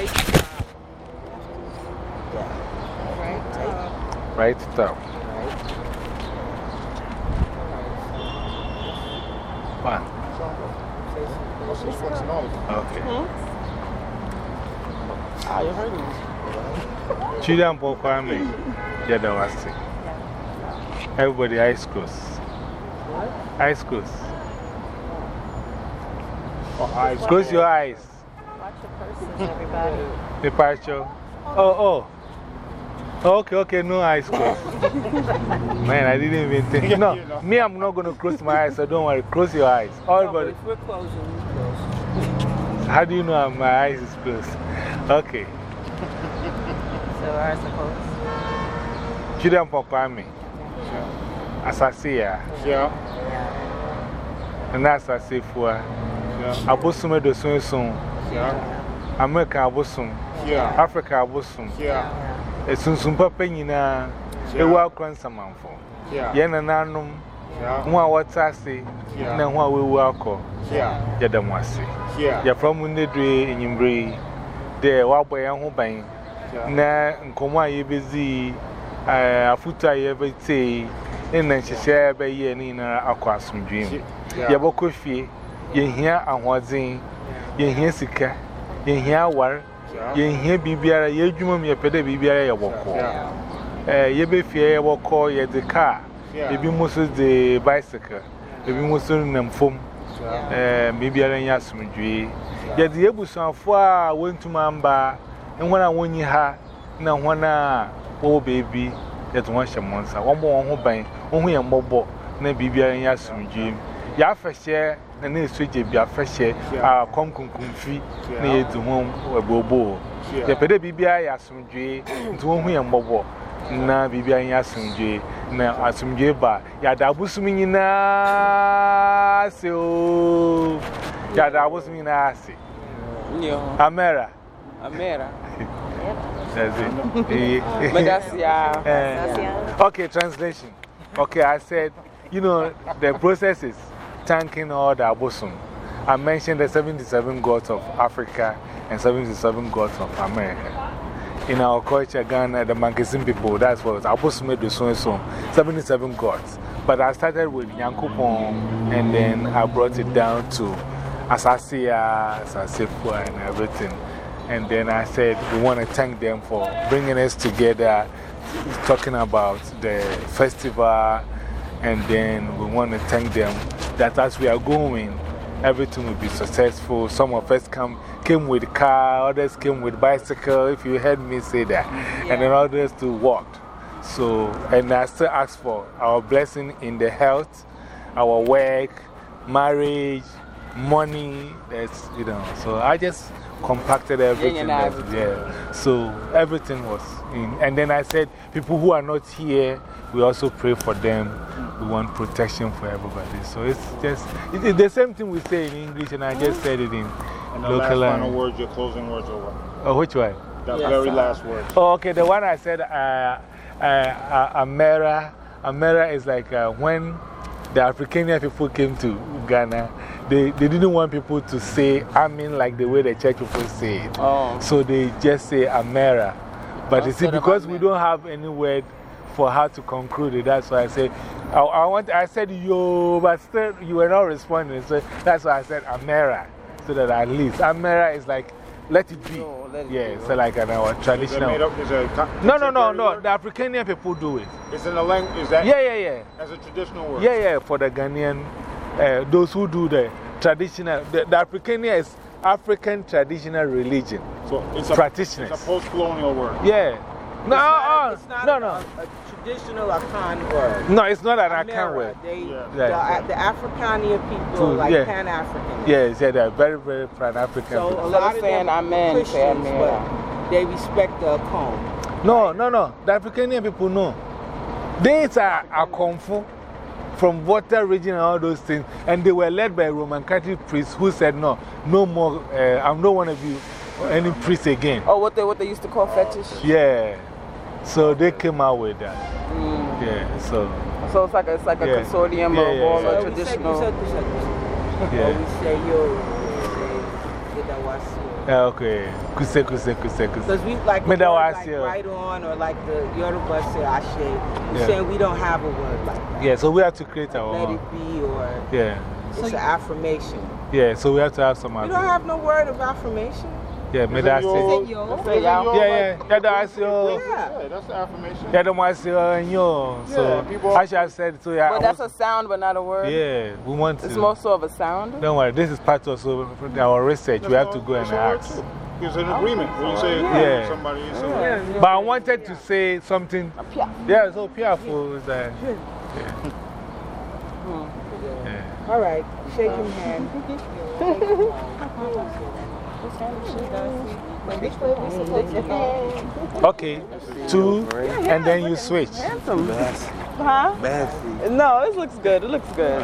Right top. Yeah. Right top. Right top. One. Okay. Ah, you heard me. Children for Kwame. Yadawasi. Everybody eyes closed. Eyes closed. Close your eyes. Departure. Oh, oh. Okay, okay, no eyes closed. Man, I didn't even think. No, me, I'm not going to close my eyes, so don't worry. Close your eyes. Everybody. If we're closing, close. How do you know my eyes is closed? Okay. So are closed. Children for Kwame. As I say, yeah. Yeah. And that's as I say for Abosum do soon soon. Yeah. America Abosum. Yeah. Africa Abosum. Yeah. A soon papa nina. A well cransaman for. Yeah. Yen and Nanum. Yeah. One what I say. Yeah. Then what we welcome. Yeah. Yadamwasi. Yeah. You're from Windedre in Yimbri. There, Wabway and Hobang. Na nkɔmɔ a yɛbɛzi afuta a yɛbɛte na nhyehyɛ bɛyɛ ne nyinaa akɔ asomdwee mu yɛbɛkɔ fie yɛhia ye hie sika, ye hie awar, ye hie bibiara, ye juma mi epede bibiara ye woko. Eh ye be fie ye woko ye de car, ebi musu de bicycle, ebi musu nam fom. Eh bibiara nya asumdwe. Ye de ebusanfo a wentuma mba, nhwana wonyi ha na nhwana wo baby ye to hwahye monsa. Wo bo wo ho ban, wo ho ye mbobọ na bibiara nya asumdwe. Ya afehye na na esu gye bi afɛhyɛ a kɔm na yɛdi wɔn ɛbɔbɔ. Yɛpɛ dɛ biribiara yɛ asomdwee nti wɔn ho yɛ mmɔbɔ na biribiara nyɛ asomdwee na asomdwee ba. Yɛada abosom nyinaa ase ooo yɛada abosom nyinaa ase. Amera. Amera. That's it. Uh, okay, translation. Okay, I said, you know, the process is thanking all the Abosom. I mentioned the 77 gods of Africa and 77 gods of America. In our culture, Ghana, the Mankesim people, that's what made the so and so 77 gods. But I started with Yankupon and then I brought it down to Asasia, Asasefua, and everything. And then I said, we want to thank them for bringing us together, talking about the festival. And then we want to thank them that as we are going, everything will be successful. Some of us come, came with car, others came with bicycle, if you heard me say that. And then others to walk. So, and I still ask for our blessing in the health, our work, marriage, money. That's, you know, so I just compacted everything. That, yeah. So everything was in. And then I said, people who are not here, we also pray for them. We want protection for everybody. So it's just it's the same thing we say in English, and I just said it in and the local last final words, your closing words, or what? Oh, which one? The very last word. Oh, okay. The one I said, uh, uh, uh, Amera. Amera is like when the Afrikanian people came to Ghana, they, they didn't want people to say Amen like the way the church people say it. Oh. So they just say Amera. But you see, because we don't have any word for how to conclude it, that's why I said, I, I, want, I said yo, but still you were not responding. So that's why I said Amera. So that at least Amera is like, let it be. No, let it yeah, be. so like an, our traditional. Is it made up, is it a No, no, no, no. word? The Afrikanian people do it. It's in the language, is that? Yeah, yeah, yeah. As a traditional word? Yeah, yeah, for the Ghanaian, uh, those who do the traditional, the, the Afrikania is African traditional religion. So it's a, Practitioners. It's a post colonial word. Yeah. No, uh, It's not no, a, no. A, a traditional Akan word. No, it's not an Amera, Akan word. They, Yeah. the, Yeah. the Afrikania people Cool, are like yeah. Pan African. Yes, yeah, they're very, very Pan African. So a lot of them amen, are say Christians, amen. but they respect the Akan. No, no, no. The Afrikanian people know. They are a Konfu from water region and all those things. And they were led by a Roman Catholic priest who said, No, no more, uh, I'm not one of you, any priest again. Oh, what they, what they used to call fetish? Yeah. So they came out with that. Mm. Yeah, so. So it's like a, it's like a Yeah. consortium Yeah, of yeah, all yeah. the So we say- traditional. we we say- we say- Yeah. We say, yo, eh, eh, we. Yeah, okay. Kuse, kuse, kuse, kuse. Because we like, Me a word like right on, or like the Yoruba say, Ashe. You're Yeah. saying we don't have a word like that. Yeah, so we have to create our Let own. it be, or Yeah. it's an affirmation. Yeah, so we have to have some You don't have no word of affirmation? Yeah, me Is it that's your- it. yo? is it Say. Yeah, yeah. Yeah, that's your. Yeah. Yeah, that's the affirmation. Yeah, the one say, uh, yo. So, I should have said, so yeah. But that's a sound, but not a word. Yeah, we want to. It's more so of a sound. Don't worry, this is part of our research. We have to go and That's a word ask. It's an agreement. When you say Yeah. agreement, somebody is a But I wanted to say something. Yeah, so peaceful. is that- All right. Shake him hand. Okay, two, and then you switch. Huh? No, it looks good. It looks good.